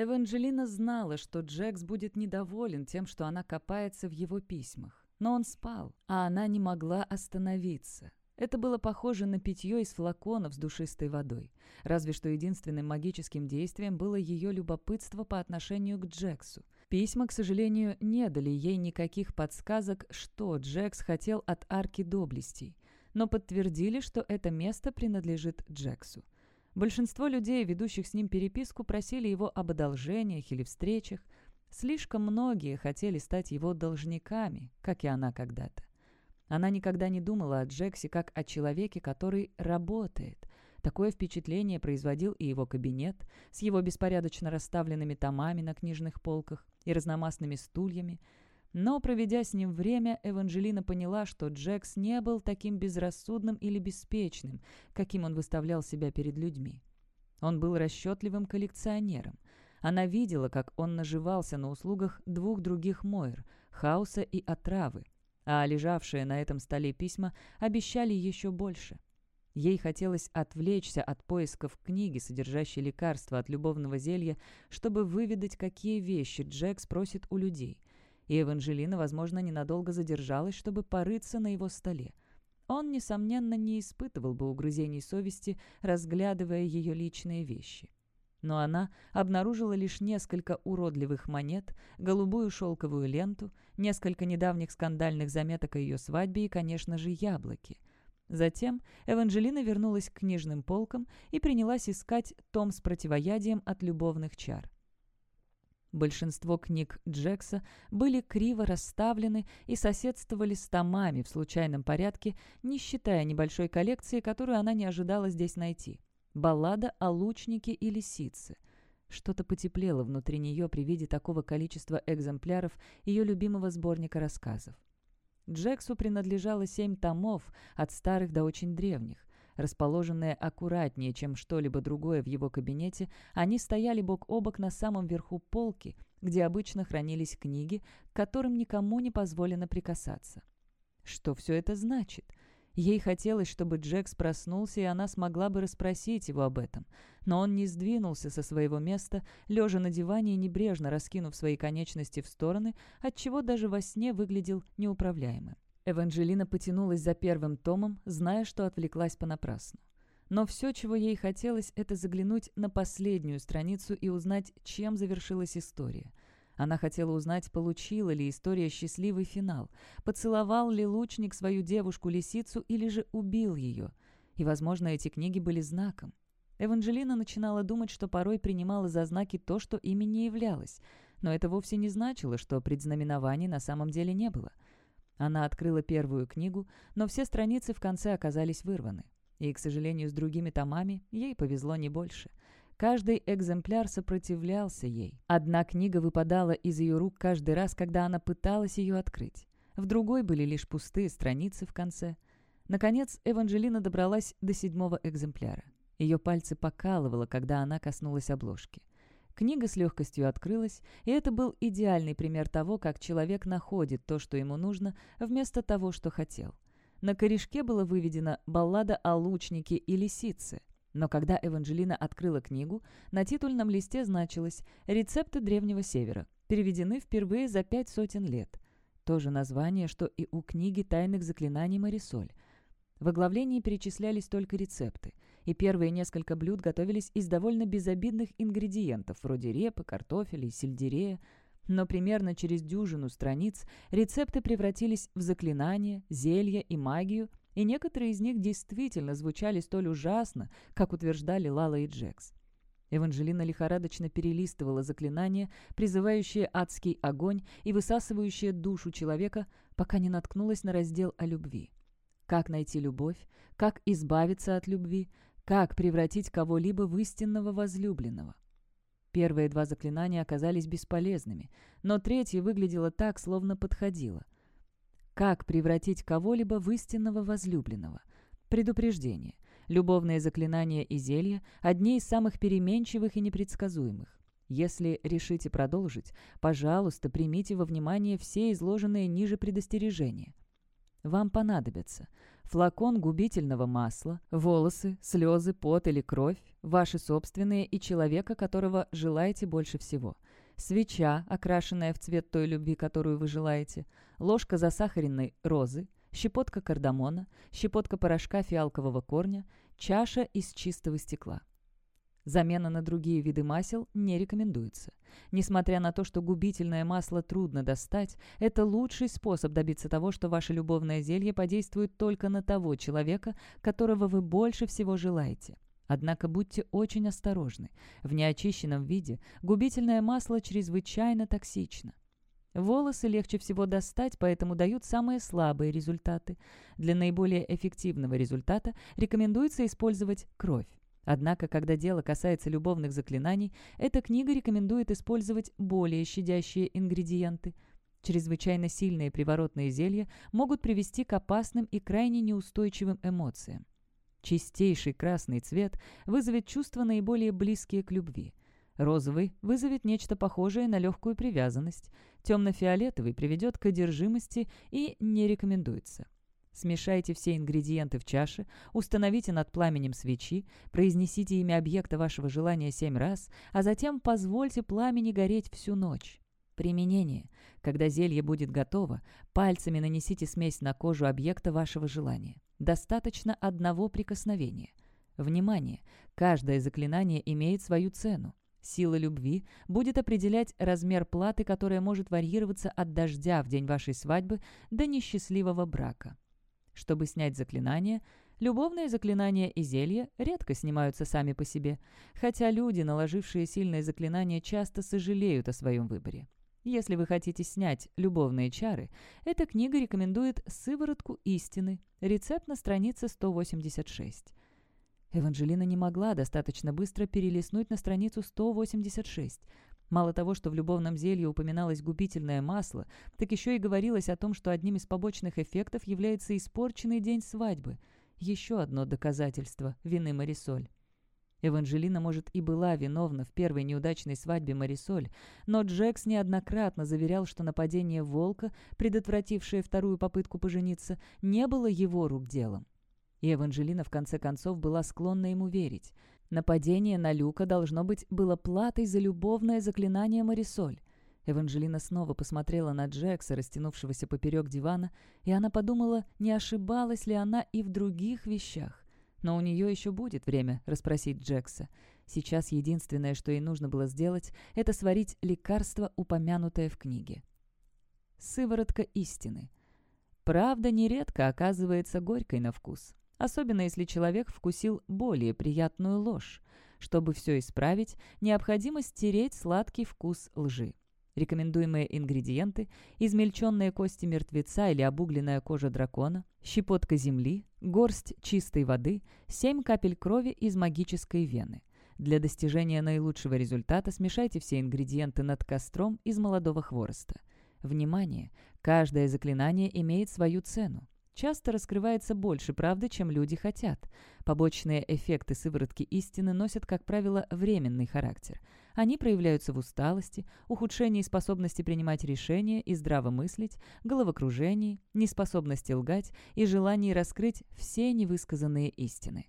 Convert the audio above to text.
Эванжелина знала, что Джекс будет недоволен тем, что она копается в его письмах. Но он спал, а она не могла остановиться. Это было похоже на питье из флаконов с душистой водой. Разве что единственным магическим действием было ее любопытство по отношению к Джексу. Письма, к сожалению, не дали ей никаких подсказок, что Джекс хотел от арки доблестей, но подтвердили, что это место принадлежит Джексу. Большинство людей, ведущих с ним переписку, просили его об одолжениях или встречах. Слишком многие хотели стать его должниками, как и она когда-то. Она никогда не думала о Джексе как о человеке, который работает. Такое впечатление производил и его кабинет с его беспорядочно расставленными томами на книжных полках и разномастными стульями. Но, проведя с ним время, Эванжелина поняла, что Джекс не был таким безрассудным или беспечным, каким он выставлял себя перед людьми. Он был расчетливым коллекционером. Она видела, как он наживался на услугах двух других Мойр — Хауса и Отравы — а лежавшие на этом столе письма обещали еще больше. Ей хотелось отвлечься от поисков книги, содержащей лекарства от любовного зелья, чтобы выведать, какие вещи Джек спросит у людей. И Эванжелина, возможно, ненадолго задержалась, чтобы порыться на его столе. Он, несомненно, не испытывал бы угрызений совести, разглядывая ее личные вещи но она обнаружила лишь несколько уродливых монет, голубую шелковую ленту, несколько недавних скандальных заметок о ее свадьбе и, конечно же, яблоки. Затем Эванжелина вернулась к книжным полкам и принялась искать том с противоядием от любовных чар. Большинство книг Джекса были криво расставлены и соседствовали с томами в случайном порядке, не считая небольшой коллекции, которую она не ожидала здесь найти. Баллада о лучнике и лисице. Что-то потеплело внутри нее при виде такого количества экземпляров ее любимого сборника рассказов. Джексу принадлежало семь томов, от старых до очень древних. Расположенные аккуратнее, чем что-либо другое в его кабинете, они стояли бок о бок на самом верху полки, где обычно хранились книги, к которым никому не позволено прикасаться. Что все это значит? Ей хотелось, чтобы Джекс проснулся, и она смогла бы расспросить его об этом. Но он не сдвинулся со своего места, лежа на диване и небрежно раскинув свои конечности в стороны, отчего даже во сне выглядел неуправляемым. Эванжелина потянулась за первым томом, зная, что отвлеклась понапрасну. Но все, чего ей хотелось, это заглянуть на последнюю страницу и узнать, чем завершилась история. Она хотела узнать, получила ли история счастливый финал, поцеловал ли лучник свою девушку-лисицу или же убил ее. И, возможно, эти книги были знаком. Эванжелина начинала думать, что порой принимала за знаки то, что ими не являлось, но это вовсе не значило, что предзнаменований на самом деле не было. Она открыла первую книгу, но все страницы в конце оказались вырваны. И, к сожалению, с другими томами ей повезло не больше. Каждый экземпляр сопротивлялся ей. Одна книга выпадала из ее рук каждый раз, когда она пыталась ее открыть. В другой были лишь пустые страницы в конце. Наконец, Эванжелина добралась до седьмого экземпляра. Ее пальцы покалывало, когда она коснулась обложки. Книга с легкостью открылась, и это был идеальный пример того, как человек находит то, что ему нужно, вместо того, что хотел. На корешке было выведено «Баллада о лучнике и лисице», но когда Эванжелина открыла книгу, на титульном листе значилось «Рецепты Древнего Севера», переведены впервые за пять сотен лет. То же название, что и у книги тайных заклинаний Марисоль. В оглавлении перечислялись только рецепты, и первые несколько блюд готовились из довольно безобидных ингредиентов, вроде репы, картофеля и сельдерея, но примерно через дюжину страниц рецепты превратились в заклинания, зелья и магию, и некоторые из них действительно звучали столь ужасно, как утверждали Лала и Джекс. Эванжелина лихорадочно перелистывала заклинания, призывающие адский огонь и высасывающие душу человека, пока не наткнулась на раздел о любви. Как найти любовь, как избавиться от любви, как превратить кого-либо в истинного возлюбленного. Первые два заклинания оказались бесполезными, но третье выглядело так, словно подходило — как превратить кого-либо в истинного возлюбленного? Предупреждение. Любовные заклинания и зелья – одни из самых переменчивых и непредсказуемых. Если решите продолжить, пожалуйста, примите во внимание все изложенные ниже предостережения. Вам понадобятся флакон губительного масла, волосы, слезы, пот или кровь, ваши собственные и человека, которого желаете больше всего, свеча, окрашенная в цвет той любви, которую вы желаете, ложка засахаренной розы, щепотка кардамона, щепотка порошка фиалкового корня, чаша из чистого стекла. Замена на другие виды масел не рекомендуется. Несмотря на то, что губительное масло трудно достать, это лучший способ добиться того, что ваше любовное зелье подействует только на того человека, которого вы больше всего желаете. Однако будьте очень осторожны. В неочищенном виде губительное масло чрезвычайно токсично. Волосы легче всего достать, поэтому дают самые слабые результаты. Для наиболее эффективного результата рекомендуется использовать кровь. Однако, когда дело касается любовных заклинаний, эта книга рекомендует использовать более щадящие ингредиенты. Чрезвычайно сильные приворотные зелья могут привести к опасным и крайне неустойчивым эмоциям. Чистейший красный цвет вызовет чувства наиболее близкие к любви. Розовый вызовет нечто похожее на легкую привязанность. Темно-фиолетовый приведет к одержимости и не рекомендуется. Смешайте все ингредиенты в чаше, установите над пламенем свечи, произнесите имя объекта вашего желания семь раз, а затем позвольте пламени гореть всю ночь. Применение. Когда зелье будет готово, пальцами нанесите смесь на кожу объекта вашего желания. Достаточно одного прикосновения. Внимание! Каждое заклинание имеет свою цену. Сила любви будет определять размер платы, которая может варьироваться от дождя в день вашей свадьбы до несчастливого брака. Чтобы снять заклинание, любовные заклинания и зелья редко снимаются сами по себе, хотя люди, наложившие сильные заклинания, часто сожалеют о своем выборе. Если вы хотите снять любовные чары, эта книга рекомендует сыворотку истины, рецепт на странице 186. Эванжелина не могла достаточно быстро перелистнуть на страницу 186. Мало того, что в любовном зелье упоминалось губительное масло, так еще и говорилось о том, что одним из побочных эффектов является испорченный день свадьбы. Еще одно доказательство вины Марисоль. Эванжелина, может, и была виновна в первой неудачной свадьбе Марисоль, но Джекс неоднократно заверял, что нападение волка, предотвратившее вторую попытку пожениться, не было его рук делом. И Эванжелина в конце концов была склонна ему верить – Нападение на Люка, должно быть, было платой за любовное заклинание Марисоль. Эванжелина снова посмотрела на Джекса, растянувшегося поперек дивана, и она подумала, не ошибалась ли она и в других вещах. Но у нее еще будет время расспросить Джекса. Сейчас единственное, что ей нужно было сделать, это сварить лекарство, упомянутое в книге. Сыворотка истины. Правда нередко оказывается горькой на вкус особенно если человек вкусил более приятную ложь. Чтобы все исправить, необходимо стереть сладкий вкус лжи. Рекомендуемые ингредиенты – измельченные кости мертвеца или обугленная кожа дракона, щепотка земли, горсть чистой воды, 7 капель крови из магической вены. Для достижения наилучшего результата смешайте все ингредиенты над костром из молодого хвороста. Внимание! Каждое заклинание имеет свою цену часто раскрывается больше правды, чем люди хотят. Побочные эффекты сыворотки истины носят, как правило, временный характер. Они проявляются в усталости, ухудшении способности принимать решения и здраво мыслить, головокружении, неспособности лгать и желании раскрыть все невысказанные истины.